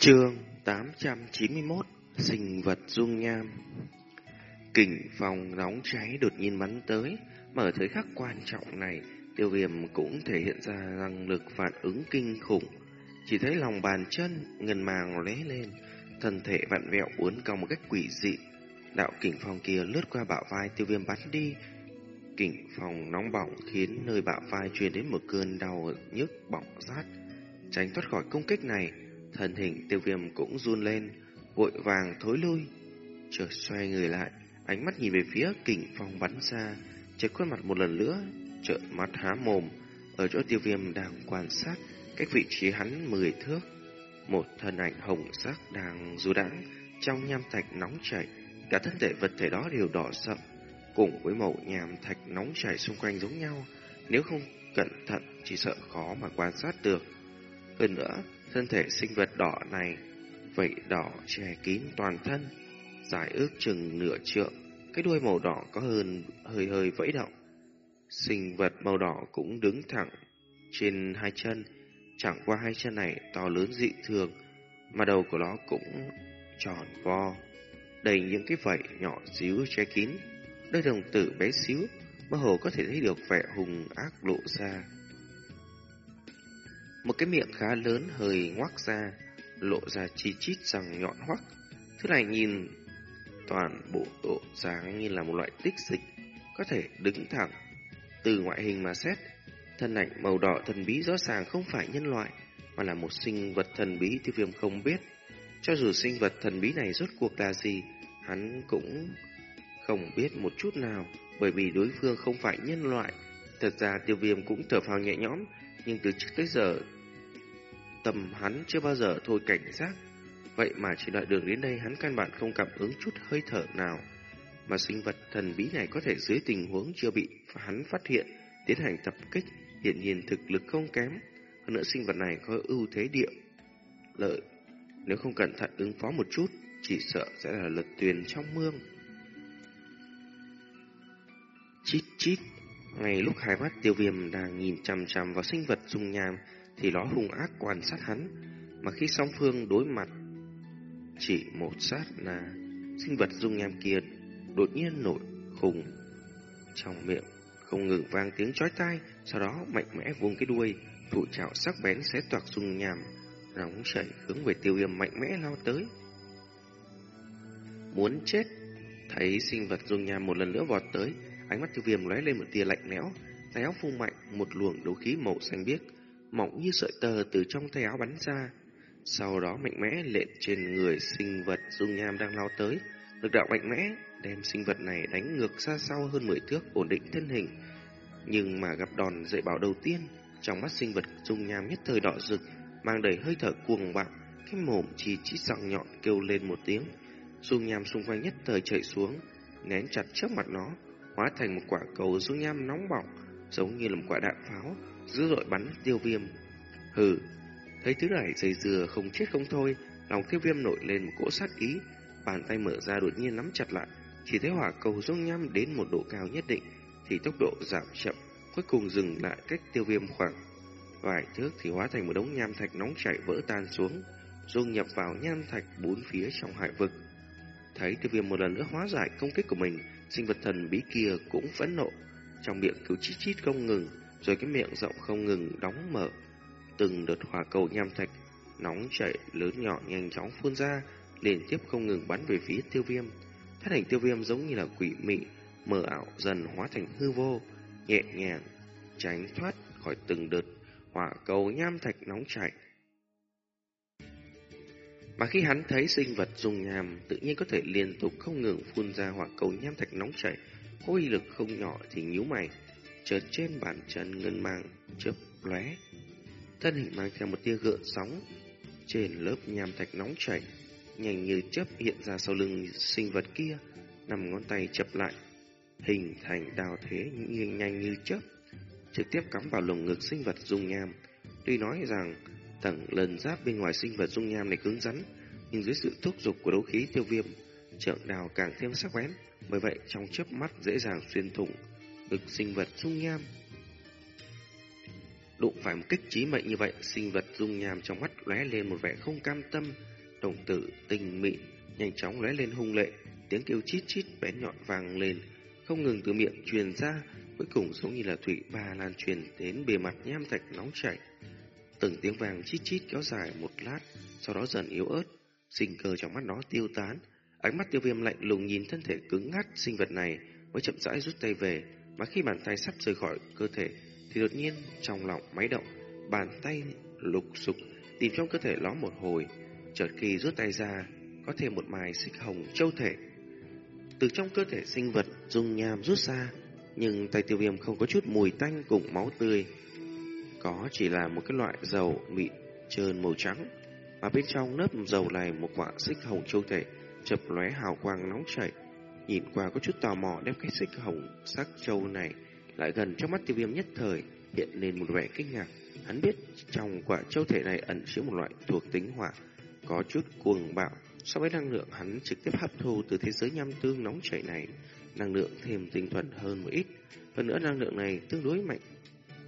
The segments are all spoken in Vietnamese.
Chương 891 Sinh vật dung nham. Kình phòng nóng cháy đột nhiên bắn tới, Mà ở thời khắc quan trọng này, Tiêu viêm cũng thể hiện ra năng lực phản ứng kinh khủng. Chỉ thấy lòng bàn chân, Ngân màng lóe lên, Thân thể vặn vẹo uốn cong một cách quỷ dị. Đạo kình phòng kia lướt qua bạo vai tiêu viêm bắn đi. Kình phòng nóng bỏng khiến nơi bạo vai truyền đến một cơn đau nhức bỏng rát. Tránh thoát khỏi công kích này Thân hình tiêu viêm cũng run lên, vội vàng thối lui. Chợt xoay người lại, ánh mắt nhìn về phía kình phong bắn ra, chợt khuôn mặt một lần nữa, trợn mắt há mồm, ở chỗ tiêu viêm đang quan sát, cách vị trí hắn mười thước. Một thân ảnh hồng sắc đang du đãng trong nham thạch nóng chảy, cả thân thể vật thể đó đều đỏ sậm, cùng với màu nham thạch nóng chảy xung quanh giống nhau, nếu không cẩn thận chỉ sợ khó mà quan sát được. Hơn nữa, Thân thể sinh vật đỏ này, vậy đỏ che kín toàn thân, dài ước chừng nửa trượng, cái đuôi màu đỏ có hơn hơi hơi vẫy động. Sinh vật màu đỏ cũng đứng thẳng trên hai chân, chẳng qua hai chân này to lớn dị thường, mà đầu của nó cũng tròn vo, đầy những cái vảy nhỏ xíu che kín. Đôi đồng tử bé xíu, mơ hồ có thể thấy được vẻ hùng ác lộ ra. Một cái miệng khá lớn hơi ngoác ra, lộ ra chi chít răng nhọn hoắc. Thứ này nhìn toàn bộ độ dáng như là một loại tích dịch, có thể đứng thẳng. Từ ngoại hình mà xét, thân ảnh màu đỏ thần bí rõ ràng không phải nhân loại, mà là một sinh vật thần bí tiêu viêm không biết. Cho dù sinh vật thần bí này rốt cuộc là gì, hắn cũng không biết một chút nào, bởi vì đối phương không phải nhân loại. Thật ra tiêu viêm cũng thở phào nhẹ nhõm, nhưng từ trước tới giờ tầm hắn chưa bao giờ thôi cảnh giác. Vậy mà chỉ đoạn đường đến đây hắn căn bản không cảm ứng chút hơi thở nào. Mà sinh vật thần bí này có thể dưới tình huống chưa bị hắn phát hiện, tiến hành tập kích, hiện nhiên thực lực không kém. Hơn nữa sinh vật này có ưu thế địa lợi. Nếu không cẩn thận ứng phó một chút, chỉ sợ sẽ là lật tuyền trong mương. Chít chít, ngay lúc hai mắt tiêu viêm đang nhìn chằm chằm vào sinh vật dung nham, thì nó hung ác quan sát hắn, mà khi song phương đối mặt, chỉ một sát là sinh vật dung nham kia đột nhiên nổi khùng trong miệng không ngừng vang tiếng chói tai, sau đó mạnh mẽ vung cái đuôi, thủ trảo sắc bén xé toạc dung nham, nóng chảy hướng về tiêu viêm mạnh mẽ lao tới. Muốn chết, thấy sinh vật dung nham một lần nữa vọt tới, ánh mắt tiêu viêm lóe lên một tia lạnh lẽo, tay áo phun mạnh một luồng đấu khí màu xanh biếc, mỏng như sợi tơ từ trong tay áo bắn ra. Sau đó mạnh mẽ lện trên người sinh vật dung nham đang lao tới. Lực đạo mạnh mẽ đem sinh vật này đánh ngược xa sau hơn 10 thước ổn định thân hình. Nhưng mà gặp đòn dậy bảo đầu tiên, trong mắt sinh vật dung nham nhất thời đỏ rực, mang đầy hơi thở cuồng bạo, cái mồm chỉ chỉ sặng nhọn kêu lên một tiếng. Dung nham xung quanh nhất thời chạy xuống, nén chặt trước mặt nó, hóa thành một quả cầu dung nham nóng bỏng, giống như là một quả đạn pháo, dữ dội bắn tiêu viêm. Hừ, thấy thứ này dây dừa không chết không thôi, lòng tiêu viêm nổi lên một cỗ sát ý, bàn tay mở ra đột nhiên nắm chặt lại, chỉ thấy hỏa cầu dung nham đến một độ cao nhất định, thì tốc độ giảm chậm, cuối cùng dừng lại cách tiêu viêm khoảng vài thước thì hóa thành một đống nham thạch nóng chảy vỡ tan xuống, dung nhập vào nham thạch bốn phía trong hải vực. Thấy tiêu viêm một lần nữa hóa giải công kích của mình, sinh vật thần bí kia cũng phẫn nộ, trong miệng cứ chít chít không ngừng, rồi cái miệng rộng không ngừng đóng mở. Từng đợt hỏa cầu nham thạch nóng chảy lớn nhỏ nhanh chóng phun ra, liên tiếp không ngừng bắn về phía tiêu viêm. Thân hình tiêu viêm giống như là quỷ mị, mờ ảo dần hóa thành hư vô, nhẹ nhàng tránh thoát khỏi từng đợt hỏa cầu nham thạch nóng chảy. Mà khi hắn thấy sinh vật dùng nhàm tự nhiên có thể liên tục không ngừng phun ra hỏa cầu nham thạch nóng chảy, có uy lực không nhỏ thì nhíu mày, chợt trên bàn chân ngân mang chớp lóe, thân hình mang theo một tia gợn sóng trên lớp nham thạch nóng chảy, nhanh như chớp hiện ra sau lưng sinh vật kia, nằm ngón tay chập lại, hình thành đào thế như nhanh như chớp, trực tiếp cắm vào lồng ngực sinh vật dung nham. Tuy nói rằng tầng lần giáp bên ngoài sinh vật dung nham này cứng rắn, nhưng dưới sự thúc giục của đấu khí tiêu viêm, trượng đào càng thêm sắc bén, bởi vậy trong chớp mắt dễ dàng xuyên thủng ực sinh vật dung nham. Đụng phải một kích trí mệnh như vậy, sinh vật dung nham trong mắt lóe lên một vẻ không cam tâm, đồng tử tình mịn, nhanh chóng lóe lên hung lệ, tiếng kêu chít chít bén nhọn vang lên, không ngừng từ miệng truyền ra, cuối cùng giống như là thủy ba lan truyền đến bề mặt nham thạch nóng chảy. Từng tiếng vàng chít chít kéo dài một lát, sau đó dần yếu ớt, sinh cơ trong mắt nó tiêu tán, ánh mắt tiêu viêm lạnh lùng nhìn thân thể cứng ngắt sinh vật này mới chậm rãi rút tay về, mà khi bàn tay sắp rời khỏi cơ thể thì đột nhiên trong lòng máy động, bàn tay lục sục tìm trong cơ thể nó một hồi, chợt khi rút tay ra, có thêm một mài xích hồng châu thể. Từ trong cơ thể sinh vật dung nham rút ra, nhưng tay tiêu viêm không có chút mùi tanh cùng máu tươi. Có chỉ là một cái loại dầu mịn trơn màu trắng, mà bên trong lớp dầu này một quả xích hồng châu thể chập lóe hào quang nóng chảy. Nhìn qua có chút tò mò đem cái xích hồng sắc châu này lại gần trong mắt tiêu viêm nhất thời hiện lên một vẻ kinh ngạc. Hắn biết trong quả châu thể này ẩn chứa một loại thuộc tính hỏa, có chút cuồng bạo. So với năng lượng hắn trực tiếp hấp thu từ thế giới nham tương nóng chảy này, năng lượng thêm tinh thuần hơn một ít. Hơn nữa năng lượng này tương đối mạnh.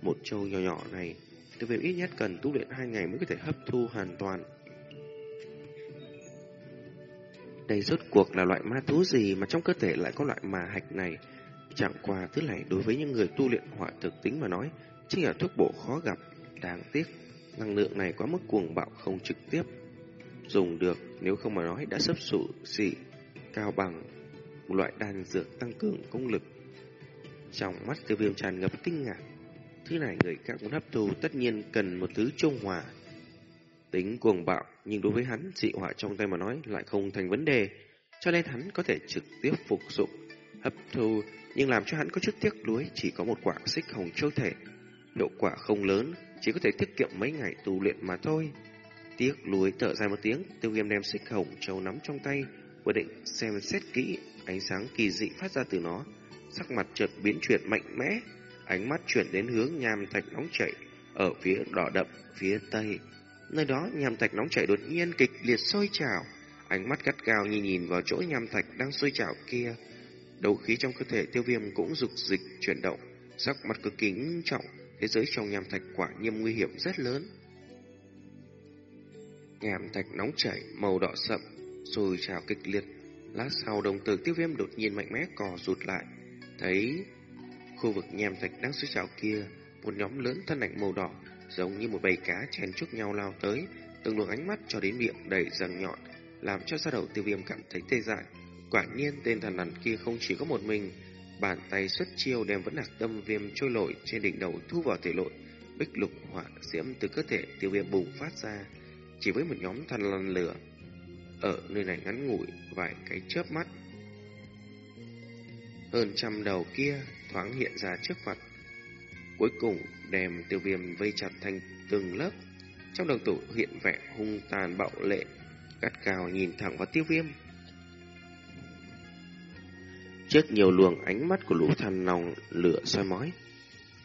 Một châu nhỏ nhỏ này, tiêu viêm ít nhất cần tu luyện hai ngày mới có thể hấp thu hoàn toàn. Đây rốt cuộc là loại ma thú gì mà trong cơ thể lại có loại ma hạch này? Chẳng qua thứ này đối với những người tu luyện hỏa thực tính mà nói, chính là thuốc bổ khó gặp. Đáng tiếc, năng lượng này quá mức cuồng bạo không trực tiếp. Dùng được, nếu không mà nói đã sấp sụ xỉ, cao bằng một loại đan dược tăng cường công lực. Trong mắt tiêu viêm tràn ngập kinh ngạc. Thứ này người khác muốn hấp thu tất nhiên cần một thứ trung hòa. Tính cuồng bạo, nhưng đối với hắn, dị hỏa trong tay mà nói lại không thành vấn đề, cho nên hắn có thể trực tiếp phục dụng, hấp thu, nhưng làm cho hắn có chút tiếc nuối chỉ có một quả xích hồng châu thể. độ quả không lớn, chỉ có thể tiết kiệm mấy ngày tu luyện mà thôi. Tiếc nuối thở dài một tiếng, tiêu viêm đem xích hồng châu nắm trong tay, vừa định xem xét kỹ ánh sáng kỳ dị phát ra từ nó, sắc mặt chợt biến chuyển mạnh mẽ, ánh mắt chuyển đến hướng nham thạch nóng chảy ở phía đỏ đậm phía tây. Nơi đó nham thạch nóng chảy đột nhiên kịch liệt sôi trào, ánh mắt gắt gao nhìn nhìn vào chỗ nham thạch đang sôi trào kia. Đầu khí trong cơ thể tiêu viêm cũng dục dịch chuyển động, sắc mặt cực kỳ nghiêm trọng, thế giới trong nham thạch quả nhiên nguy hiểm rất lớn. Nham thạch nóng chảy, màu đỏ sậm, sôi trào kịch liệt. Lát sau đồng tử tiêu viêm đột nhiên mạnh mẽ cò rụt lại, thấy khu vực nham thạch đang sôi trào kia, một nhóm lớn thân ảnh màu đỏ giống như một bầy cá chen chúc nhau lao tới, từng luồng ánh mắt cho đến miệng đầy răng nhọn, làm cho da đầu tiêu viêm cảm thấy tê dại. Quả nhiên tên thần lằn kia không chỉ có một mình, bàn tay xuất chiêu đem vẫn lạc tâm viêm trôi lội trên đỉnh đầu thu vào thể lội, bích lục hỏa diễm từ cơ thể tiêu viêm bùng phát ra, chỉ với một nhóm thần lằn lửa. Ở nơi này ngắn ngủi vài cái chớp mắt. Hơn trăm đầu kia thoáng hiện ra trước mặt. Cuối cùng đem tiêu viêm vây chặt thành từng lớp. Trong đồng tủ hiện vẻ hung tàn bạo lệ, gắt cao nhìn thẳng vào tiêu viêm. Trước nhiều luồng ánh mắt của lũ thằn nòng lửa soi mói,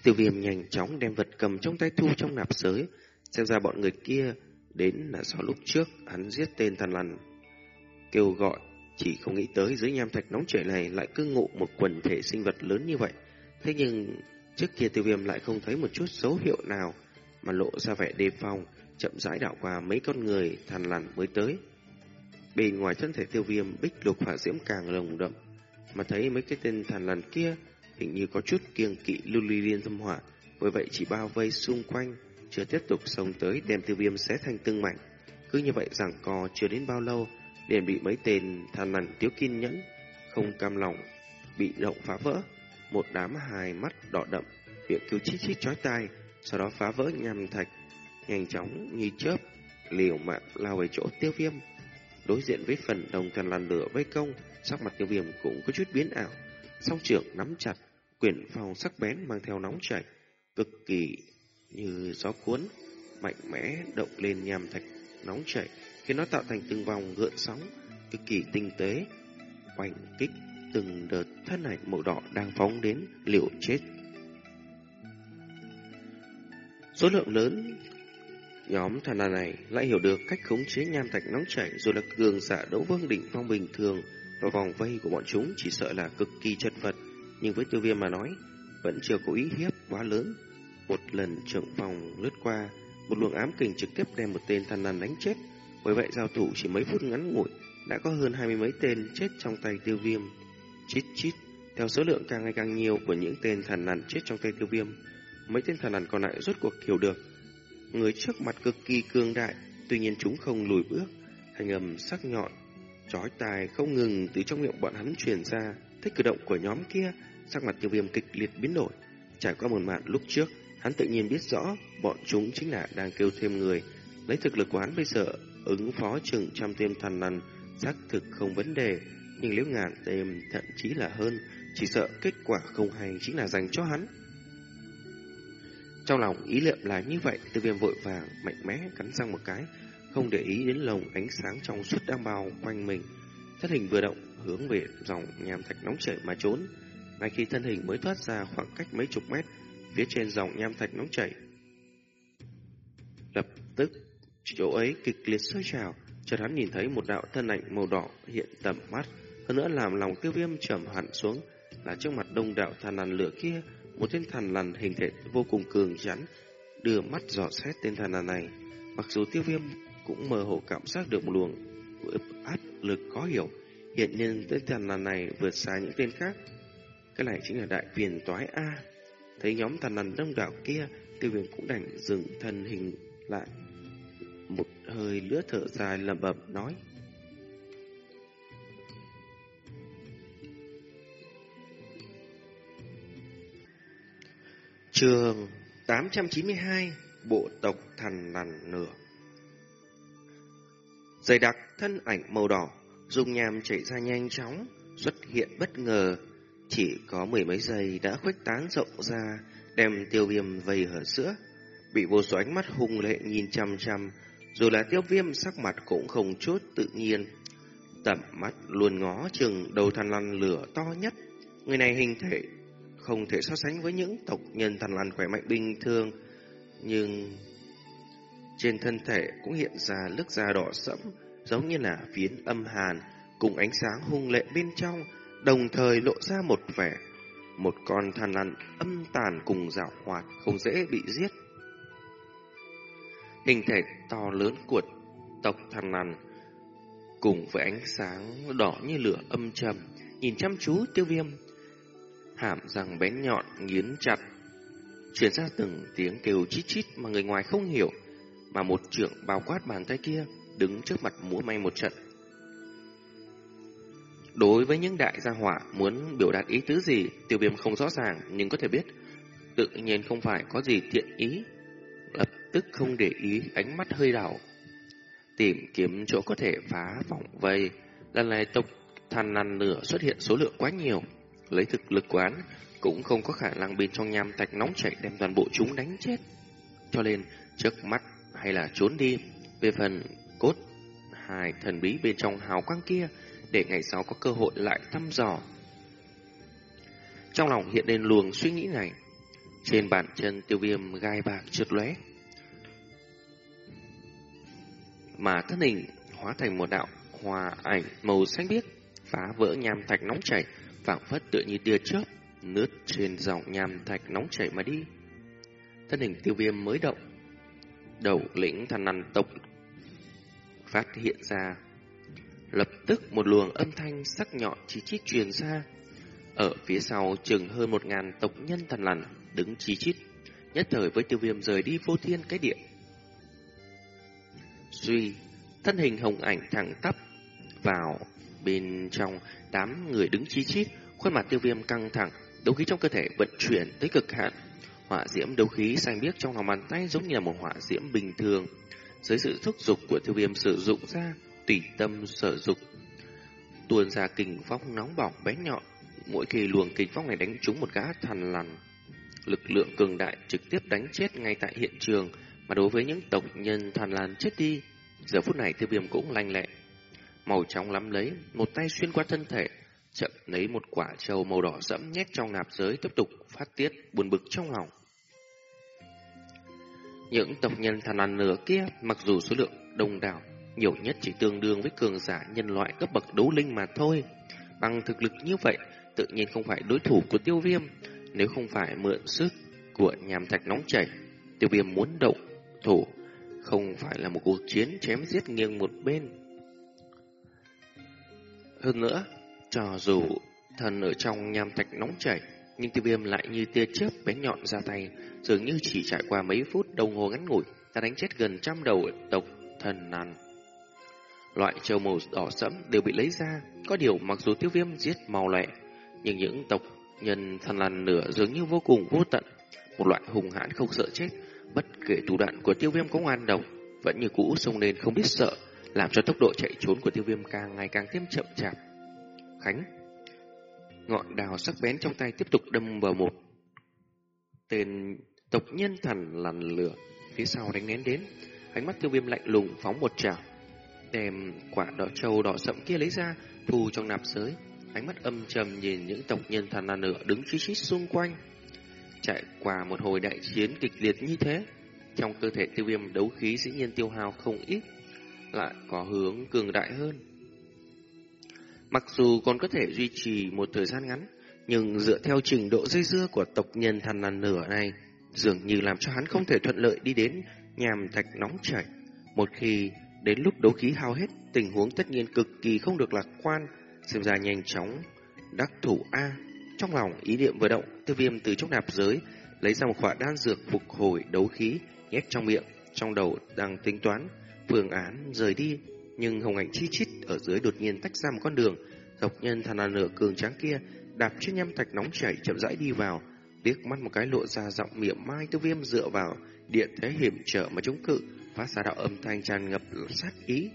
tiêu viêm nhanh chóng đem vật cầm trong tay thu trong nạp giới, xem ra bọn người kia đến là do lúc trước hắn giết tên thần lằn. Kêu gọi, chỉ không nghĩ tới dưới nham thạch nóng chảy này lại cư ngụ một quần thể sinh vật lớn như vậy. Thế nhưng Trước kia tiêu viêm lại không thấy một chút dấu hiệu nào mà lộ ra vẻ đề phòng, chậm rãi đảo qua mấy con người thằn lằn mới tới. Bên ngoài thân thể tiêu viêm bích lục hỏa diễm càng lồng đậm, mà thấy mấy cái tên thằn lằn kia hình như có chút kiêng kỵ lưu ly liên thâm hỏa, bởi vậy chỉ bao vây xung quanh, chưa tiếp tục xông tới đem tiêu viêm xé thành từng mảnh. Cứ như vậy rằng co chưa đến bao lâu, liền bị mấy tên thằn lằn tiếu kiên nhẫn, không cam lòng, bị động phá vỡ một đám hài mắt đỏ đậm, miệng kêu chít chít chói tai, sau đó phá vỡ nhằm thạch, nhanh chóng như chớp, liều mạng lao về chỗ tiêu viêm. Đối diện với phần đồng thần làn lửa vây công, sắc mặt tiêu viêm cũng có chút biến ảo. Song trưởng nắm chặt, quyển phòng sắc bén mang theo nóng chảy, cực kỳ như gió cuốn, mạnh mẽ động lên nhằm thạch nóng chảy, khiến nó tạo thành từng vòng gợn sóng, cực kỳ tinh tế, oanh kích từng đợt thân ảnh màu đỏ đang phóng đến liều chết. Số lượng lớn Nhóm thần là này lại hiểu được cách khống chế nham thạch nóng chảy rồi là cường giả đấu vương đỉnh phong bình thường và vòng vây của bọn chúng chỉ sợ là cực kỳ chật vật nhưng với tiêu viêm mà nói vẫn chưa có ý hiếp quá lớn. một lần trưởng phòng lướt qua, một luồng ám kình trực tiếp đem một tên thần nằn đánh chết. Bởi vậy giao thủ chỉ mấy phút ngắn ngủi, đã có hơn hai mươi mấy tên chết trong tay tiêu viêm. Chít chít, theo số lượng càng ngày càng nhiều của những tên thần nằn chết trong tay tiêu viêm, mấy tên thần nằn còn lại rốt cuộc hiểu được. Người trước mặt cực kỳ cương đại, tuy nhiên chúng không lùi bước, hành âm sắc nhọn, chói tai không ngừng từ trong miệng bọn hắn truyền ra. Thích cử động của nhóm kia, sắc mặt tiêu viêm kịch liệt biến đổi. Trải qua một màn lúc trước, hắn tự nhiên biết rõ bọn chúng chính là đang kêu thêm người. Lấy thực lực của hắn bây giờ, ứng phó trưởng trăm tiêm thần lần xác thực không vấn đề. Nhưng liễu ngạn tiêm thậm chí là hơn, chỉ sợ kết quả không hay chính là dành cho hắn. Trong lòng ý niệm là như vậy, tiêu viêm vội vàng, mạnh mẽ cắn răng một cái, không để ý đến lồng ánh sáng trong suốt đang bao quanh mình. Thân hình vừa động, hướng về dòng nham thạch nóng chảy mà trốn. Ngay khi thân hình mới thoát ra khoảng cách mấy chục mét, phía trên dòng nham thạch nóng chảy. Lập tức, chỗ ấy kịch liệt sôi trào, chợt hắn nhìn thấy một đạo thân ảnh màu đỏ hiện tầm mắt, hơn nữa làm lòng tiêu viêm trầm hẳn xuống, là trước mặt đông đạo thần lằn lửa kia, một tên thần lằn hình thể vô cùng cường rắn, đưa mắt dò xét tên thần lằn này. Mặc dù tiêu viêm cũng mơ hồ cảm giác được một luồng áp lực khó hiểu, hiện nhiên tên thần lằn này vượt xa những tên khác. Cái này chính là đại viền toái A. Thấy nhóm thần lằn đông đảo kia, tiêu viêm cũng đành dừng thân hình lại. Hơi lửa thở dài lẩm bẩm nói. Trường 892 Bộ tộc thần lằn nửa. Dày đặc thân ảnh màu đỏ Dùng nhàm chạy ra nhanh chóng, Xuất hiện bất ngờ. Chỉ có mười mấy giây đã khuếch tán rộng ra, Đem tiêu viêm vây hở sữa Bị vô số ánh mắt hung lệ nhìn chăm chăm dù là tiêu viêm sắc mặt cũng không chút tự nhiên Tầm mắt luôn ngó chừng đầu thằn lằn lửa to nhất Người này hình thể không thể so sánh với những tộc nhân thằn lằn khỏe mạnh bình thường, nhưng trên thân thể cũng hiện ra lớp da đỏ sẫm, giống như là phiến âm hàn, cùng ánh sáng hung lệ bên trong, đồng thời lộ ra một vẻ một con thằn lằn âm tàn cùng dạo hoạt, không dễ bị giết. Hình thể to lớn của tộc thần lằn cùng với ánh sáng đỏ như lửa âm trầm, nhìn chăm chú tiêu viêm hàm răng bén nhọn nghiến chặt, truyền ra từng tiếng kêu chít chít mà người ngoài không hiểu, mà một trưởng bao quát bàn tay kia đứng trước mặt múa may một trận. Đối với những đại gia hỏa muốn biểu đạt ý tứ gì, tiêu viêm không rõ ràng nhưng có thể biết, tự nhiên không phải có gì thiện ý, tức không để ý ánh mắt hơi đảo. Tìm kiếm chỗ có thể phá vòng vây, lần này tộc than nằn lửa xuất hiện số lượng quá nhiều. Lấy thực lực quán cũng không có khả năng bên trong nham thạch nóng chảy đem toàn bộ chúng đánh chết. Cho nên, trước mắt hay là trốn đi. Về phần cốt hài thần bí bên trong hào quang kia, để ngày sau có cơ hội lại thăm dò. Trong lòng hiện lên luồng suy nghĩ này, trên bàn chân tiêu viêm gai bạc trượt lóe mà thân hình hóa thành một đạo hòa ảnh màu xanh biếc, phá vỡ nham thạch nóng chảy, phảng phất tựa như tia chớp lướt trên dòng nham thạch nóng chảy mà đi. Thân hình tiêu viêm mới động, đầu lĩnh thần nằn tộc phát hiện ra. Lập tức một luồng âm thanh sắc nhọn chi chít truyền ra. Ở phía sau chừng hơn một ngàn tộc nhân thần lằn đứng chi chít, nhất thời với tiêu viêm rời đi vô thiên cái địa. Duy, thân hình hồng ảnh thẳng tắp vào bên trong đám người đứng chi chít, khuôn mặt tiêu viêm căng thẳng, đấu khí trong cơ thể vận chuyển tới cực hạn. Hỏa diễm đấu khí xanh biếc trong lòng bàn tay giống như là một hỏa diễm bình thường. Dưới sự thúc giục của tiêu viêm sử dụng ra, tùy tâm sở dục. Tuôn ra kình phong nóng bỏng bé nhọn, mỗi khi luồng kình phong này đánh trúng một gã thằn lằn. Lực lượng cường đại trực tiếp đánh chết ngay tại hiện trường, mà đối với những tộc nhân thần làn chết đi, giờ phút này tiêu viêm cũng lanh lẹ, màu trắng lắm lấy, một tay xuyên qua thân thể, chậm lấy một quả trâu màu đỏ sẫm nhét trong nạp giới tiếp tục phát tiết buồn bực trong lòng. Những tộc nhân thần làn nửa kia, mặc dù số lượng đông đảo, nhiều nhất chỉ tương đương với cường giả nhân loại cấp bậc đấu linh mà thôi. Bằng thực lực như vậy, tự nhiên không phải đối thủ của tiêu viêm, nếu không phải mượn sức của nhàm thạch nóng chảy. Tiêu viêm muốn động thủ, không phải là một cuộc chiến chém giết nghiêng một bên. Hơn nữa, cho dù thần ở trong nham thạch nóng chảy, nhưng tiêu viêm lại như tia chớp bén nhọn ra tay, dường như chỉ trải qua mấy phút đồng hồ ngắn ngủi, đã đánh chết gần trăm đầu tộc thần nàn. Loại châu màu đỏ sẫm đều bị lấy ra, có điều mặc dù tiêu viêm giết màu lẹ, nhưng những tộc nhân thần làn nửa dường như vô cùng vô tận, một loại hùng hãn không sợ chết, bất kể thủ đoạn của tiêu viêm có ngoan đồng, vẫn như cũ xông lên không biết sợ, làm cho tốc độ chạy trốn của tiêu viêm càng ngày càng thêm chậm chạp. Khánh Ngọn đào sắc bén trong tay tiếp tục đâm vào một tên tộc nhân thần lằn lửa phía sau đánh nén đến. Ánh mắt tiêu viêm lạnh lùng phóng một trào, đem quả đỏ trâu đỏ sậm kia lấy ra, thu trong nạp giới. Ánh mắt âm trầm nhìn những tộc nhân thần lằn lửa đứng chí chít xung quanh. Trải qua một hồi đại chiến kịch liệt như thế, trong cơ thể tiêu viêm đấu khí dĩ nhiên tiêu hao không ít, lại có hướng cường đại hơn. Mặc dù còn có thể duy trì một thời gian ngắn, nhưng dựa theo trình độ dây dưa của tộc nhân thần lằn nửa này, dường như làm cho hắn không thể thuận lợi đi đến nhàm thạch nóng chảy. Một khi đến lúc đấu khí hao hết, tình huống tất nhiên cực kỳ không được lạc quan, xem ra nhanh chóng đắc thủ A. Trong lòng ý niệm vừa động, tiêu viêm từ trong nạp giới lấy ra một khỏa đan dược phục hồi đấu khí nhét trong miệng, trong đầu đang tính toán phương án rời đi, nhưng hồng ảnh chi chít ở dưới đột nhiên tách ra một con đường, dọc nhân thàn là nửa cường tráng kia đạp trên nhâm thạch nóng chảy chậm rãi đi vào, liếc mắt một cái lộ ra giọng miệng mai tiêu viêm dựa vào điện thế hiểm trở mà chống cự, phát ra đạo âm thanh tràn ngập sát ý.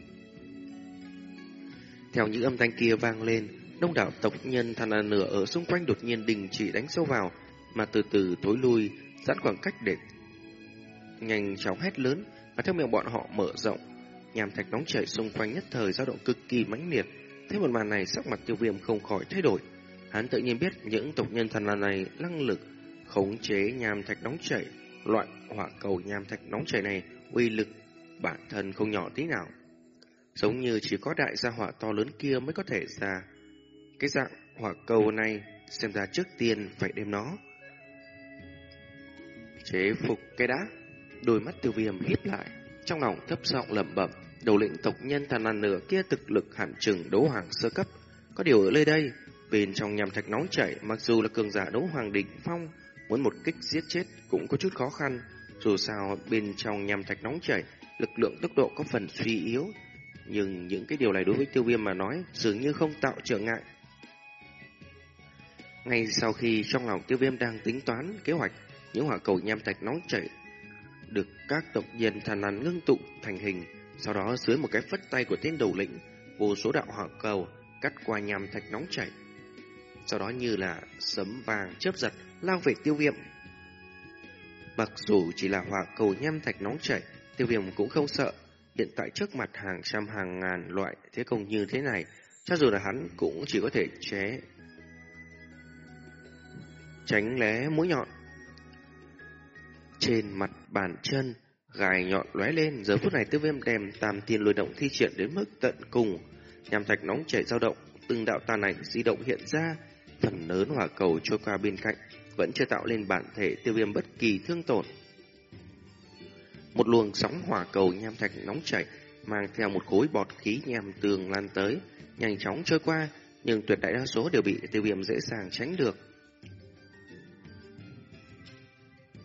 Theo những âm thanh kia vang lên, đông đảo tộc nhân thàn là nửa ở xung quanh đột nhiên đình chỉ đánh sâu vào, mà từ từ tối lui, giãn khoảng cách để nhanh chóng hét lớn, và theo miệng bọn họ mở rộng, nhàm thạch nóng chảy xung quanh nhất thời dao động cực kỳ mãnh liệt. Thế một màn này sắc mặt tiêu viêm không khỏi thay đổi. Hắn tự nhiên biết những tộc nhân thần là này năng lực khống chế nham thạch nóng chảy, loại hỏa cầu nham thạch nóng chảy này uy lực bản thân không nhỏ tí nào. Giống như chỉ có đại gia hỏa to lớn kia mới có thể ra. Cái dạng hỏa cầu này xem ra trước tiên phải đem nó. Chế phục cái đá, đôi mắt tiêu viêm híp lại, trong lòng thấp giọng lẩm bẩm, đầu lĩnh tộc nhân thần làn nửa kia thực lực hẳn chừng đấu hoàng sơ cấp. Có điều ở nơi đây, bên trong nhằm thạch nóng chảy, mặc dù là cường giả đấu hoàng đỉnh phong, muốn một kích giết chết cũng có chút khó khăn. Dù sao bên trong nhằm thạch nóng chảy, lực lượng tốc độ có phần suy yếu. Nhưng những cái điều này đối với tiêu viêm mà nói dường như không tạo trở ngại. Ngay sau khi trong lòng tiêu viêm đang tính toán kế hoạch, những hỏa cầu nham thạch nóng chảy được các tộc nhân thần lằn ngưng tụ thành hình. Sau đó dưới một cái phất tay của tên đầu lĩnh, vô số đạo hỏa cầu cắt qua nham thạch nóng chảy. Sau đó như là sấm vàng chớp giật lao về tiêu viêm. Mặc dù chỉ là hỏa cầu nham thạch nóng chảy, tiêu viêm cũng không sợ. Hiện tại trước mặt hàng trăm hàng ngàn loại thế công như thế này, cho dù là hắn cũng chỉ có thể chế tránh lé mũi nhọn trên mặt bàn chân, gài nhọn lóe lên, giờ phút này tiêu viêm đem tam tiền lôi động thi triển đến mức tận cùng. Nhằm thạch nóng chảy dao động, từng đạo tàn ảnh di động hiện ra, phần lớn hỏa cầu trôi qua bên cạnh, vẫn chưa tạo lên bản thể tiêu viêm bất kỳ thương tổn. Một luồng sóng hỏa cầu nham thạch nóng chảy mang theo một khối bọt khí nham tường lan tới, nhanh chóng trôi qua, nhưng tuyệt đại đa số đều bị tiêu viêm dễ dàng tránh được.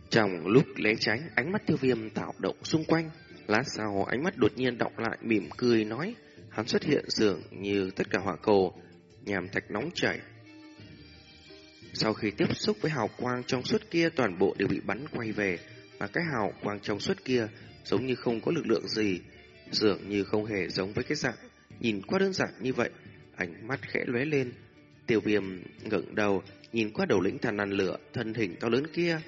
Trong lúc né tránh, ánh mắt tiêu viêm tạo động xung quanh. Lát sau, ánh mắt đột nhiên động lại mỉm cười nói, hắn xuất hiện dường như tất cả hỏa cầu, nhàm thạch nóng chảy. Sau khi tiếp xúc với hào quang trong suốt kia, toàn bộ đều bị bắn quay về, mà cái hào quang trong suốt kia giống như không có lực lượng gì, dường như không hề giống với cái dạng. Nhìn qua đơn giản như vậy, ánh mắt khẽ lóe lên. Tiêu viêm ngẩng đầu, nhìn qua đầu lĩnh thần ăn lửa, thân hình to lớn kia,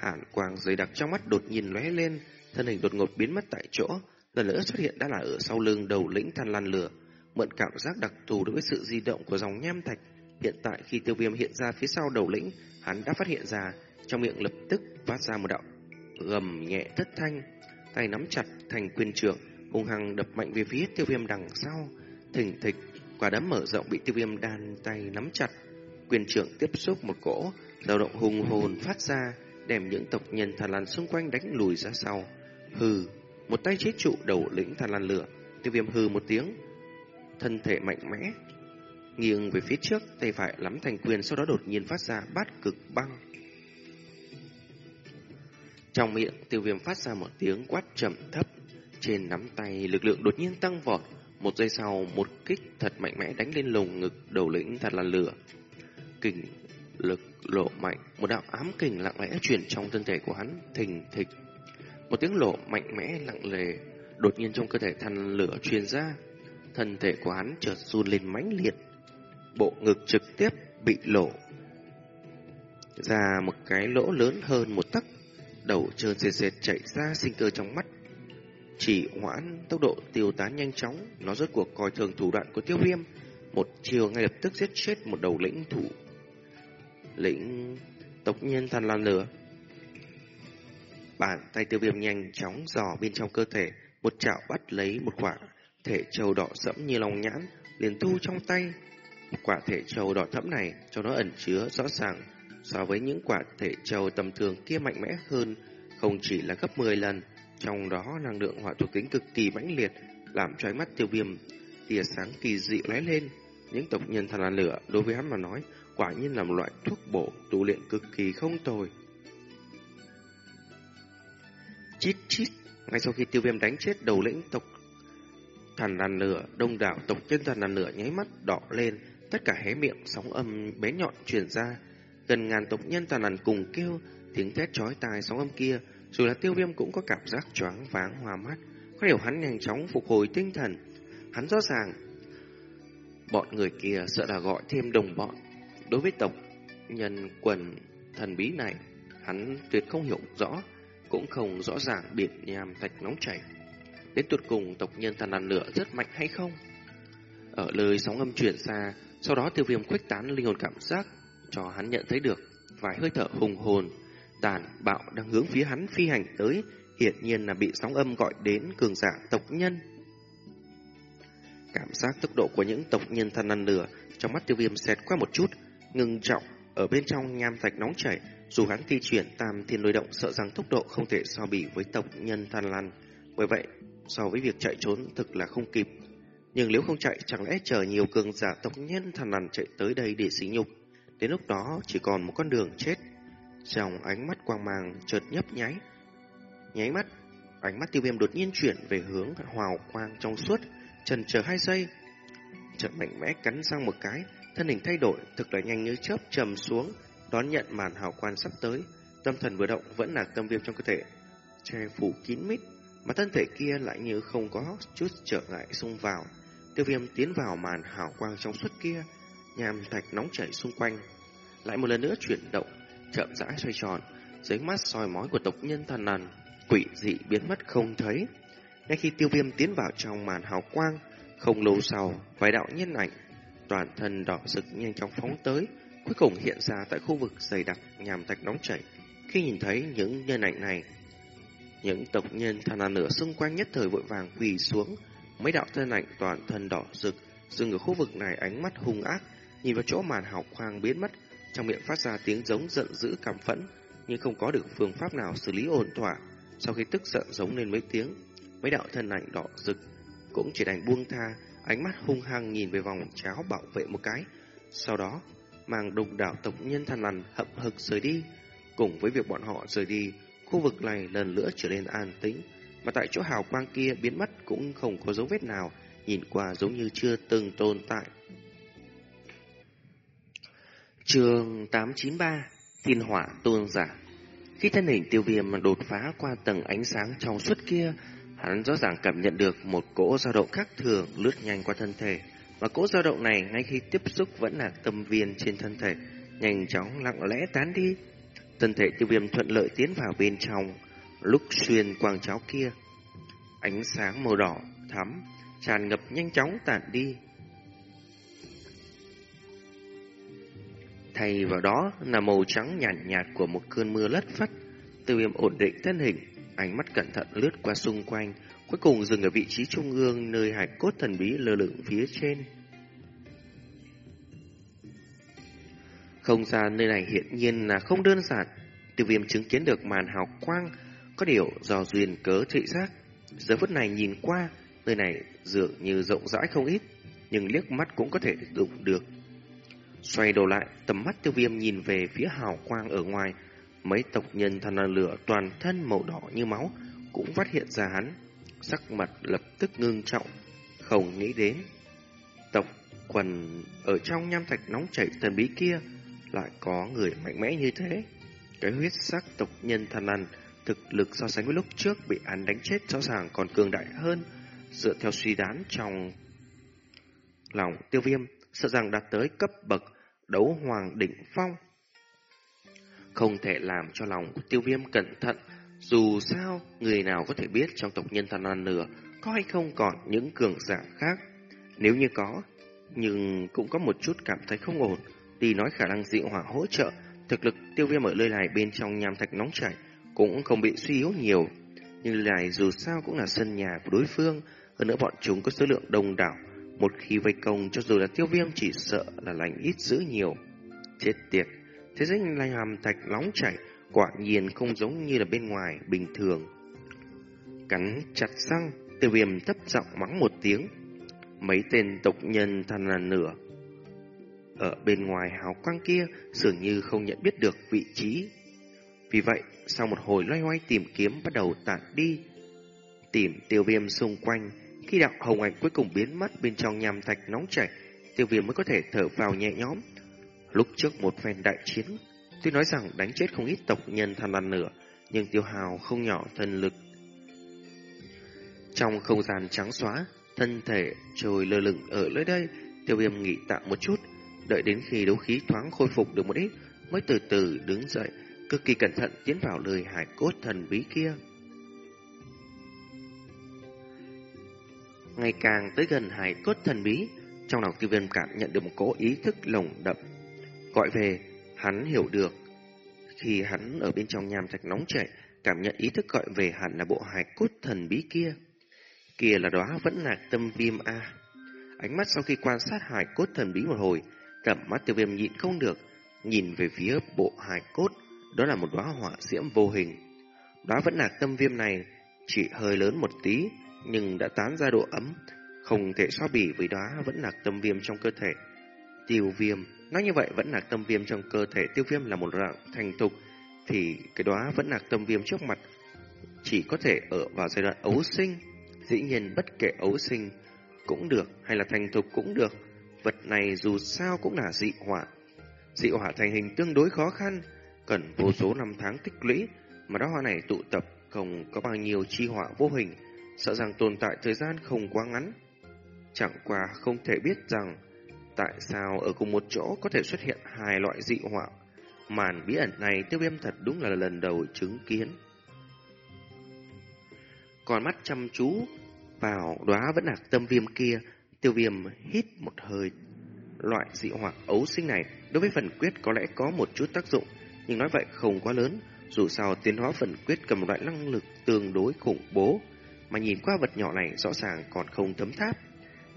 Hàn quang dày đặc trong mắt đột nhiên lóe lên, thân hình đột ngột biến mất tại chỗ, lần nữa xuất hiện đã là ở sau lưng đầu lĩnh than lan lửa. Mượn cảm giác đặc thù đối với sự di động của dòng nham thạch, hiện tại khi tiêu viêm hiện ra phía sau đầu lĩnh, hắn đã phát hiện ra, trong miệng lập tức phát ra một đạo gầm nhẹ thất thanh, tay nắm chặt thành quyền trưởng, hung hăng đập mạnh về phía tiêu viêm đằng sau, thình thịch, quả đấm mở rộng bị tiêu viêm đan tay nắm chặt, quyền trưởng tiếp xúc một cỗ, dao động hùng hồn phát ra, đem những tộc nhân thần lan xung quanh đánh lùi ra sau. Hừ, một tay chế trụ đầu lĩnh thần lan lửa, tiêu viêm hừ một tiếng, thân thể mạnh mẽ, nghiêng về phía trước, tay phải lắm thành quyền sau đó đột nhiên phát ra bát cực băng. Trong miệng, tiêu viêm phát ra một tiếng quát trầm thấp, trên nắm tay lực lượng đột nhiên tăng vọt, một giây sau một kích thật mạnh mẽ đánh lên lồng ngực đầu lĩnh thật là lửa. Kình lực lộ mạnh, một đạo ám kình lặng lẽ chuyển trong thân thể của hắn, thình thịch. Một tiếng lộ mạnh mẽ lặng lề, đột nhiên trong cơ thể thần lửa truyền ra, thân thể của hắn chợt run lên mãnh liệt, bộ ngực trực tiếp bị lộ ra một cái lỗ lớn hơn một tấc, đầu trơn sệt sệt chạy ra sinh cơ trong mắt. Chỉ hoãn tốc độ tiêu tán nhanh chóng, nó rốt cuộc coi thường thủ đoạn của tiêu viêm, một chiều ngay lập tức giết chết một đầu lĩnh thủ. Lĩnh tộc nhân thần lan lửa. Bàn tay tiêu viêm nhanh chóng dò bên trong cơ thể, một chảo bắt lấy một quả thể trâu đỏ sẫm như lòng nhãn, liền thu trong tay. Quả thể trâu đỏ thẫm này cho nó ẩn chứa rõ ràng so với những quả thể trâu tầm thường kia mạnh mẽ hơn, không chỉ là gấp 10 lần, trong đó năng lượng hỏa thuộc tính cực kỳ mãnh liệt, làm cho mắt tiêu viêm tia sáng kỳ dị lóe lên. Những tộc nhân thần là lửa đối với hắn mà nói, quả nhiên là một loại thuốc bổ tu luyện cực kỳ không tồi. Chít chít, ngay sau khi tiêu viêm đánh chết đầu lĩnh tộc thần đàn lửa, đông đảo tộc nhân thần đàn lửa nháy mắt đỏ lên, tất cả hé miệng sóng âm bé nhọn truyền ra. Gần ngàn tộc nhân thần đàn cùng kêu, tiếng thét chói tai sóng âm kia, dù là tiêu viêm cũng có cảm giác choáng váng hoa mắt. Có điều hắn nhanh chóng phục hồi tinh thần. Hắn rõ ràng, bọn người kia sợ là gọi thêm đồng bọn. Đối với tộc nhân quần thần bí này, hắn tuyệt không hiểu rõ, cũng không rõ ràng biệt nhàm thạch nóng chảy. Đến tuột cùng tộc nhân thần đàn lửa rất mạnh hay không? Ở lời sóng âm chuyển xa, sau đó tiêu viêm khuếch tán linh hồn cảm giác cho hắn nhận thấy được vài hơi thở hùng hồn, tàn bạo đang hướng phía hắn phi hành tới, hiển nhiên là bị sóng âm gọi đến cường giả tộc nhân. Cảm giác tốc độ của những tộc nhân thần đàn lửa trong mắt tiêu viêm xẹt qua một chút, ngừng trọng ở bên trong nham thạch nóng chảy, dù hắn thi chuyển tam thiên lôi động sợ rằng tốc độ không thể so bì với tộc nhân than lan. Bởi vậy, so với việc chạy trốn thực là không kịp. Nhưng nếu không chạy, chẳng lẽ chờ nhiều cường giả tộc nhân than lan chạy tới đây để xí nhục. Đến lúc đó chỉ còn một con đường chết. Trong ánh mắt quang mang chợt nhấp nháy. Nháy mắt, ánh mắt tiêu viêm đột nhiên chuyển về hướng hào quang trong suốt, trần chờ hai giây. Chợt mạnh mẽ cắn răng một cái, thân hình thay đổi, thực là nhanh như chớp trầm xuống, đón nhận màn hào quang sắp tới. Tâm thần vừa động vẫn là tâm viêm trong cơ thể, che phủ kín mít mà thân thể kia lại như không có chút trở ngại xung vào. Tiêu viêm tiến vào màn hào quang trong suốt kia, nhàm thạch nóng chảy xung quanh. Lại một lần nữa chuyển động, chậm rãi xoay tròn, dưới mắt soi mói của tộc nhân thần nằn, quỷ dị biến mất không thấy. Ngay khi tiêu viêm tiến vào trong màn hào quang, không lâu sau, vài đạo nhân ảnh, toàn thân đỏ rực nhanh chóng phóng tới, cuối cùng hiện ra tại khu vực dày đặc nhàm thạch nóng chảy. Khi nhìn thấy những nhân ảnh này, những tộc nhân thàn nàn nửa xung quanh nhất thời vội vàng quỳ xuống, mấy đạo thân ảnh toàn thân đỏ rực, dừng ở khu vực này ánh mắt hung ác, nhìn vào chỗ màn hào quang biến mất, trong miệng phát ra tiếng giống giận dữ cảm phẫn, nhưng không có được phương pháp nào xử lý ổn thỏa. Sau khi tức giận giống lên mấy tiếng, mấy đạo thân ảnh đỏ rực cũng chỉ đành buông tha, ánh mắt hung hăng nhìn về vòng cháo bảo vệ một cái. Sau đó, mang đục đảo tộc nhân thàn lằn hậm hực rời đi, cùng với việc bọn họ rời đi, Khu vực này lần nữa trở nên an tĩnh, mà tại chỗ hào quang kia biến mất cũng không có dấu vết nào, nhìn qua giống như chưa từng tồn tại. Trường 893 Thiên hỏa tôn giả Khi thân hình tiêu viêm mà đột phá qua tầng ánh sáng trong suốt kia, hắn rõ ràng cảm nhận được một cỗ dao động khác thường lướt nhanh qua thân thể. Và cỗ dao động này ngay khi tiếp xúc vẫn là tâm viên trên thân thể, nhanh chóng lặng lẽ tán đi, Thân thể tiêu viêm thuận lợi tiến vào bên trong, lúc xuyên quang cháo kia. Ánh sáng màu đỏ, thắm, tràn ngập nhanh chóng tản đi. Thay vào đó là màu trắng nhàn nhạt, nhạt của một cơn mưa lất phất. Tiêu viêm ổn định thân hình, ánh mắt cẩn thận lướt qua xung quanh, cuối cùng dừng ở vị trí trung ương nơi hải cốt thần bí lơ lửng phía trên. Không gian nơi này hiện nhiên là không đơn giản. tiêu viêm chứng kiến được màn hào quang, có điều do duyên cớ thị giác. Giờ phút này nhìn qua, nơi này dường như rộng rãi không ít, nhưng liếc mắt cũng có thể đụng được. Xoay đầu lại, tầm mắt tiêu viêm nhìn về phía hào quang ở ngoài, mấy tộc nhân thần lửa toàn thân màu đỏ như máu cũng phát hiện ra hắn, sắc mặt lập tức ngưng trọng, không nghĩ đến. Tộc quần ở trong nham thạch nóng chảy thần bí kia lại có người mạnh mẽ như thế. Cái huyết sắc tộc nhân thần lằn thực lực so sánh với lúc trước bị án đánh chết rõ ràng còn cường đại hơn, dựa theo suy đoán trong lòng tiêu viêm, sợ rằng đạt tới cấp bậc đấu hoàng đỉnh phong. Không thể làm cho lòng của tiêu viêm cẩn thận, dù sao người nào có thể biết trong tộc nhân thần non nửa có hay không còn những cường giả khác. Nếu như có, nhưng cũng có một chút cảm thấy không ổn, đi nói khả năng dị hỏa hỗ trợ, thực lực tiêu viêm ở nơi này bên trong nham thạch nóng chảy cũng không bị suy yếu nhiều. Nhưng này dù sao cũng là sân nhà của đối phương, hơn nữa bọn chúng có số lượng đông đảo. Một khi vây công cho dù là tiêu viêm chỉ sợ là lành ít giữ nhiều. Chết tiệt, thế giới hàm thạch nóng chảy quả nhiên không giống như là bên ngoài bình thường. Cắn chặt răng, tiêu viêm thấp giọng mắng một tiếng. Mấy tên tộc nhân than là nửa ở bên ngoài hào quang kia dường như không nhận biết được vị trí. Vì vậy, sau một hồi loay hoay tìm kiếm bắt đầu tản đi, tìm tiêu viêm xung quanh, khi đạo hồng ảnh cuối cùng biến mất bên trong nham thạch nóng chảy, tiêu viêm mới có thể thở vào nhẹ nhõm. Lúc trước một phen đại chiến, tuy nói rằng đánh chết không ít tộc nhân tham ăn nửa, nhưng tiêu hào không nhỏ thân lực. Trong không gian trắng xóa, thân thể trôi lơ lửng ở nơi đây, tiêu viêm nghỉ tạm một chút, đợi đến khi đấu khí thoáng khôi phục được một ít, mới từ từ đứng dậy, cực kỳ cẩn thận tiến vào lời hải cốt thần bí kia. Ngày càng tới gần hải cốt thần bí, trong lòng tiêu viêm cảm nhận được một cỗ ý thức lồng đậm. Gọi về, hắn hiểu được. Khi hắn ở bên trong nham thạch nóng chảy, cảm nhận ý thức gọi về hẳn là bộ hài cốt thần bí kia. Kia là đóa vẫn lạc tâm viêm A. Ánh mắt sau khi quan sát hài cốt thần bí một hồi, Tầm mắt tiêu viêm nhịn không được, nhìn về phía bộ hài cốt, đó là một đóa hỏa diễm vô hình. Đóa vẫn lạc tâm viêm này chỉ hơi lớn một tí, nhưng đã tán ra độ ấm, không thể so bì với đóa vẫn lạc tâm viêm trong cơ thể. Tiêu viêm, nói như vậy vẫn nạc tâm viêm trong cơ thể tiêu viêm là một dạng thành tục thì cái đóa vẫn nạc tâm viêm trước mặt chỉ có thể ở vào giai đoạn ấu sinh. Dĩ nhiên bất kể ấu sinh cũng được hay là thành tục cũng được, Vật này dù sao cũng là dị hỏa. Dị hỏa thành hình tương đối khó khăn, cần vô số năm tháng tích lũy, mà đó hoa này tụ tập không có bao nhiêu chi hỏa vô hình, sợ rằng tồn tại thời gian không quá ngắn. Chẳng qua không thể biết rằng tại sao ở cùng một chỗ có thể xuất hiện hai loại dị hỏa. Màn bí ẩn này tiêu viêm thật đúng là lần đầu chứng kiến. Còn mắt chăm chú vào đóa vẫn lạc tâm viêm kia, Tiêu viêm hít một hơi. Loại dị hỏa ấu sinh này đối với phần quyết có lẽ có một chút tác dụng, nhưng nói vậy không quá lớn. Dù sao tiến hóa phần quyết cầm một loại năng lực tương đối khủng bố, mà nhìn qua vật nhỏ này rõ ràng còn không thấm tháp.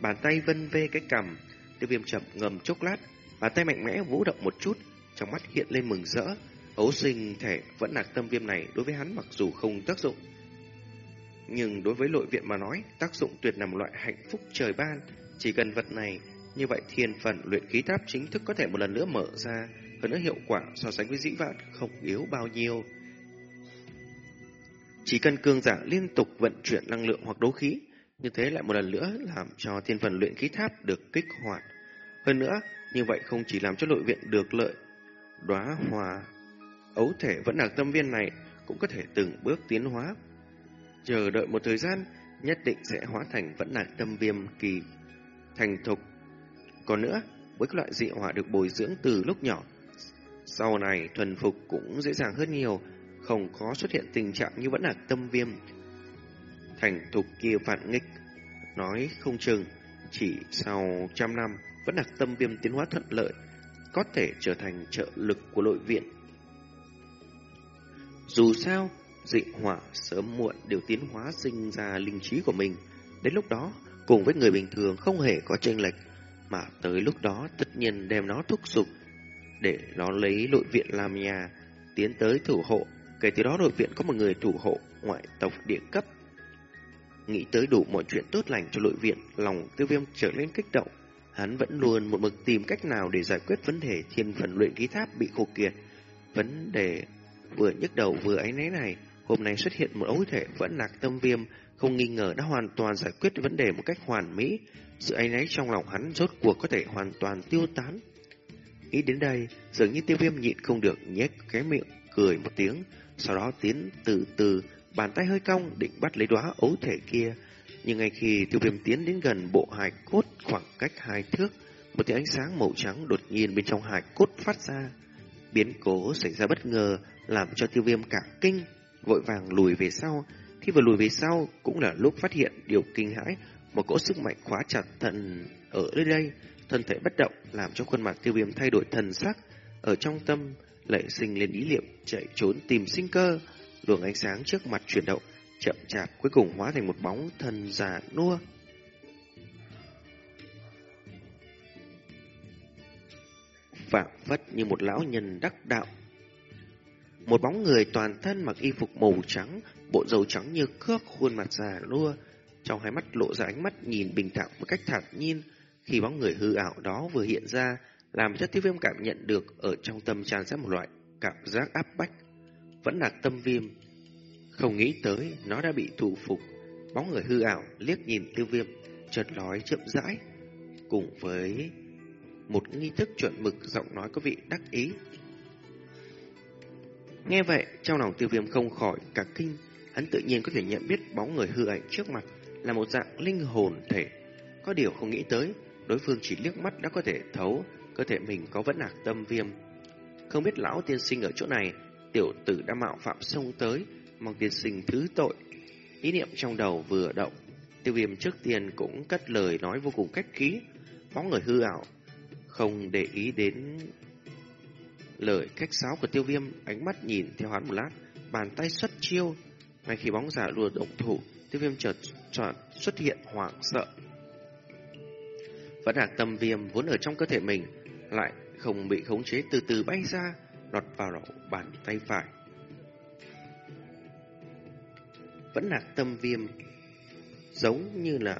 Bàn tay vân vê cái cầm, tiêu viêm chậm ngầm chốc lát, bàn tay mạnh mẽ vũ động một chút, trong mắt hiện lên mừng rỡ. Ấu sinh thể vẫn là tâm viêm này đối với hắn mặc dù không tác dụng, nhưng đối với nội viện mà nói, tác dụng tuyệt nằm loại hạnh phúc trời ban. Chỉ cần vật này, như vậy thiên phần luyện khí tháp chính thức có thể một lần nữa mở ra, hơn nữa hiệu quả so sánh với dĩ vạn không yếu bao nhiêu. Chỉ cần cường giả liên tục vận chuyển năng lượng hoặc đấu khí, như thế lại một lần nữa làm cho thiên phần luyện khí tháp được kích hoạt. Hơn nữa, như vậy không chỉ làm cho nội viện được lợi, đóa hòa ấu thể vẫn là tâm viên này cũng có thể từng bước tiến hóa chờ đợi một thời gian, nhất định sẽ hóa thành vẫn là tâm viêm kỳ thành thục. Còn nữa, với các loại dị hỏa được bồi dưỡng từ lúc nhỏ, sau này thuần phục cũng dễ dàng hơn nhiều, không có xuất hiện tình trạng như vẫn là tâm viêm. Thành thục kia phản nghịch, nói không chừng, chỉ sau trăm năm vẫn đặc tâm viêm tiến hóa thuận lợi, có thể trở thành trợ lực của nội viện. Dù sao, dị hỏa sớm muộn đều tiến hóa sinh ra linh trí của mình. Đến lúc đó, cùng với người bình thường không hề có chênh lệch, mà tới lúc đó tất nhiên đem nó thúc giục để nó lấy nội viện làm nhà, tiến tới thủ hộ. Kể từ đó nội viện có một người thủ hộ ngoại tộc địa cấp. Nghĩ tới đủ mọi chuyện tốt lành cho nội viện, lòng tiêu viêm trở lên kích động. Hắn vẫn luôn một mực tìm cách nào để giải quyết vấn đề thiên phần luyện khí tháp bị khô kiệt. Vấn đề vừa nhức đầu vừa ấy nấy này, hôm nay xuất hiện một ấu thể vẫn lạc tâm viêm, không nghi ngờ đã hoàn toàn giải quyết vấn đề một cách hoàn mỹ. Sự ấy nấy trong lòng hắn rốt cuộc có thể hoàn toàn tiêu tán. Nghĩ đến đây, dường như tiêu viêm nhịn không được nhếch cái miệng, cười một tiếng, sau đó tiến từ từ, bàn tay hơi cong định bắt lấy đóa ấu thể kia. Nhưng ngay khi tiêu viêm tiến đến gần bộ hài cốt khoảng cách hai thước, một tia ánh sáng màu trắng đột nhiên bên trong hài cốt phát ra. Biến cố xảy ra bất ngờ, làm cho tiêu viêm cả kinh, vội vàng lùi về sau. Khi vừa lùi về sau, cũng là lúc phát hiện điều kinh hãi, một cỗ sức mạnh khóa chặt thần ở nơi đây, thân thể bất động, làm cho khuôn mặt tiêu viêm thay đổi thần sắc. Ở trong tâm, lại sinh lên ý niệm chạy trốn tìm sinh cơ, luồng ánh sáng trước mặt chuyển động, chậm chạp cuối cùng hóa thành một bóng thân già nua. Vạm phất như một lão nhân đắc đạo. Một bóng người toàn thân mặc y phục màu trắng, bộ dầu trắng như cước, khuôn mặt già nua, trong hai mắt lộ ra ánh mắt nhìn bình thản một cách thản nhiên. Khi bóng người hư ảo đó vừa hiện ra, làm cho tiêu viêm cảm nhận được ở trong tâm tràn ra một loại cảm giác áp bách. Vẫn là tâm viêm. Không nghĩ tới, nó đã bị thủ phục. Bóng người hư ảo liếc nhìn tiêu viêm, chợt nói chậm rãi, cùng với một nghi thức chuẩn mực giọng nói có vị đắc ý. Nghe vậy, trong lòng tiêu viêm không khỏi cả kinh, hắn tự nhiên có thể nhận biết bóng người hư ảnh trước mặt là một dạng linh hồn thể. Có điều không nghĩ tới, đối phương chỉ liếc mắt đã có thể thấu cơ thể mình có vẫn nạc tâm viêm. Không biết lão tiên sinh ở chỗ này, tiểu tử đã mạo phạm xông tới, mong tiên sinh thứ tội. Ý niệm trong đầu vừa động, tiêu viêm trước tiên cũng cất lời nói vô cùng cách khí, bóng người hư ảo, không để ý đến lời cách sáo của tiêu viêm, ánh mắt nhìn theo hắn một lát, bàn tay xuất chiêu. Ngay khi bóng giả lùa động thủ, tiêu viêm chợt chợt xuất hiện hoảng sợ. Vẫn hạc tâm viêm vốn ở trong cơ thể mình, lại không bị khống chế từ từ bay ra, lọt vào lỗ bàn tay phải. Vẫn là tâm viêm, giống như là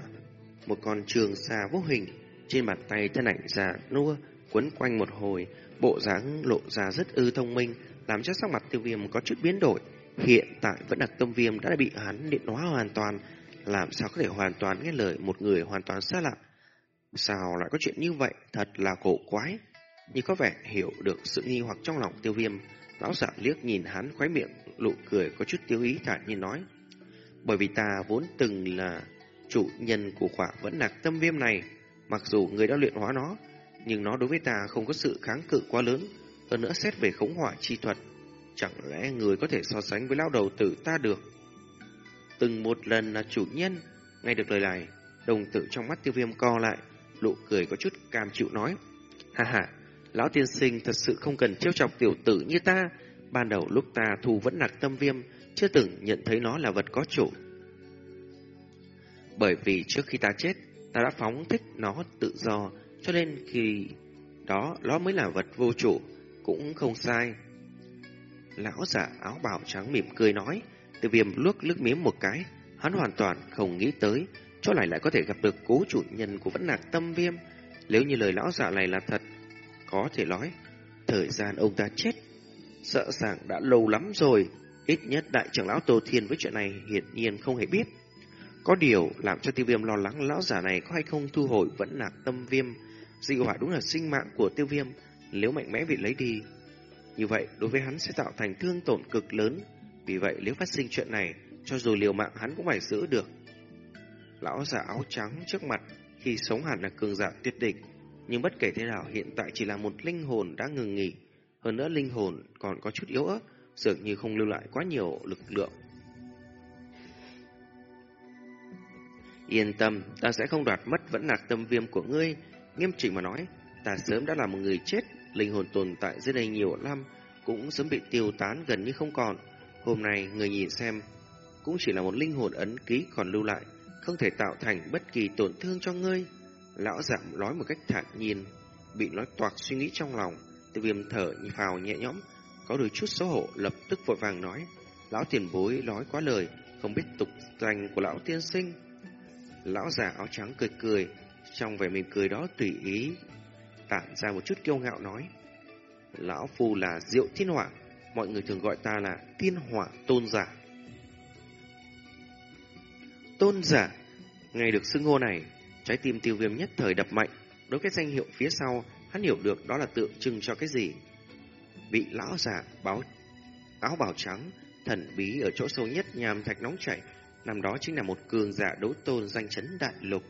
một con trường xà vô hình, trên bàn tay thân ảnh già nua, quấn quanh một hồi, bộ dáng lộ ra rất ư thông minh, làm cho sắc mặt tiêu viêm có chút biến đổi. Hiện tại vẫn là tâm viêm đã bị hắn điện hóa hoàn toàn, làm sao có thể hoàn toàn nghe lời một người hoàn toàn xa lạ. Sao lại có chuyện như vậy, thật là cổ quái. Như có vẻ hiểu được sự nghi hoặc trong lòng tiêu viêm, lão giả liếc nhìn hắn khoái miệng, lụ cười có chút tiêu ý thản nhiên nói. Bởi vì ta vốn từng là chủ nhân của khỏa vẫn nạc tâm viêm này, mặc dù người đã luyện hóa nó, nhưng nó đối với ta không có sự kháng cự quá lớn, hơn nữa xét về khống hỏa chi thuật. Chẳng lẽ người có thể so sánh với lão đầu tử ta được? Từng một lần là chủ nhân, nghe được lời này, đồng tử trong mắt tiêu viêm co lại, Lộ cười có chút cam chịu nói. Ha ha, lão tiên sinh thật sự không cần trêu chọc tiểu tử như ta. Ban đầu lúc ta thu vẫn nặc tâm viêm, chưa từng nhận thấy nó là vật có chủ. Bởi vì trước khi ta chết, ta đã phóng thích nó tự do, cho nên khi đó nó mới là vật vô chủ, cũng không sai. Lão giả áo bào trắng mỉm cười nói, từ viêm luốc lướt miếng một cái, hắn hoàn toàn không nghĩ tới chỗ này lại có thể gặp được cố chủ nhân của vẫn nạc tâm viêm. Nếu như lời lão giả này là thật, có thể nói, thời gian ông ta chết, sợ rằng đã lâu lắm rồi. Ít nhất đại trưởng lão Tô Thiên với chuyện này hiển nhiên không hề biết. Có điều làm cho tiêu viêm lo lắng lão giả này có hay không thu hồi vẫn là tâm viêm. Dị hỏa đúng là sinh mạng của tiêu viêm, nếu mạnh mẽ bị lấy đi. Như vậy đối với hắn sẽ tạo thành thương tổn cực lớn. Vì vậy nếu phát sinh chuyện này, cho dù liều mạng hắn cũng phải giữ được. Lão giả áo trắng trước mặt khi sống hẳn là cường giả tuyệt đỉnh, nhưng bất kể thế nào hiện tại chỉ là một linh hồn đã ngừng nghỉ, hơn nữa linh hồn còn có chút yếu ớt, dường như không lưu lại quá nhiều lực lượng. Yên tâm, ta sẽ không đoạt mất vẫn nạc tâm viêm của ngươi. Nghiêm chỉnh mà nói, ta sớm đã là một người chết, linh hồn tồn tại dưới đây nhiều năm, cũng sớm bị tiêu tán gần như không còn. Hôm nay, người nhìn xem, cũng chỉ là một linh hồn ấn ký còn lưu lại, không thể tạo thành bất kỳ tổn thương cho ngươi. Lão giảm nói một cách thản nhiên, bị nói toạc suy nghĩ trong lòng, từ viêm thở phào nhẹ nhõm, có đôi chút xấu hổ lập tức vội vàng nói, lão tiền bối nói quá lời, không biết tục danh của lão tiên sinh. Lão già áo trắng cười cười, trong vẻ mỉm cười đó tùy ý, tản ra một chút kiêu ngạo nói. Lão Phu là Diệu Thiên Hỏa, mọi người thường gọi ta là Thiên Hỏa Tôn Giả. Tôn Giả, nghe được xưng hô này, trái tim tiêu viêm nhất thời đập mạnh, đối cái danh hiệu phía sau, hắn hiểu được đó là tượng trưng cho cái gì. Vị lão giả báo áo bào trắng, thần bí ở chỗ sâu nhất nhàm thạch nóng chảy, năm đó chính là một cường giả đấu tôn danh chấn đại lục.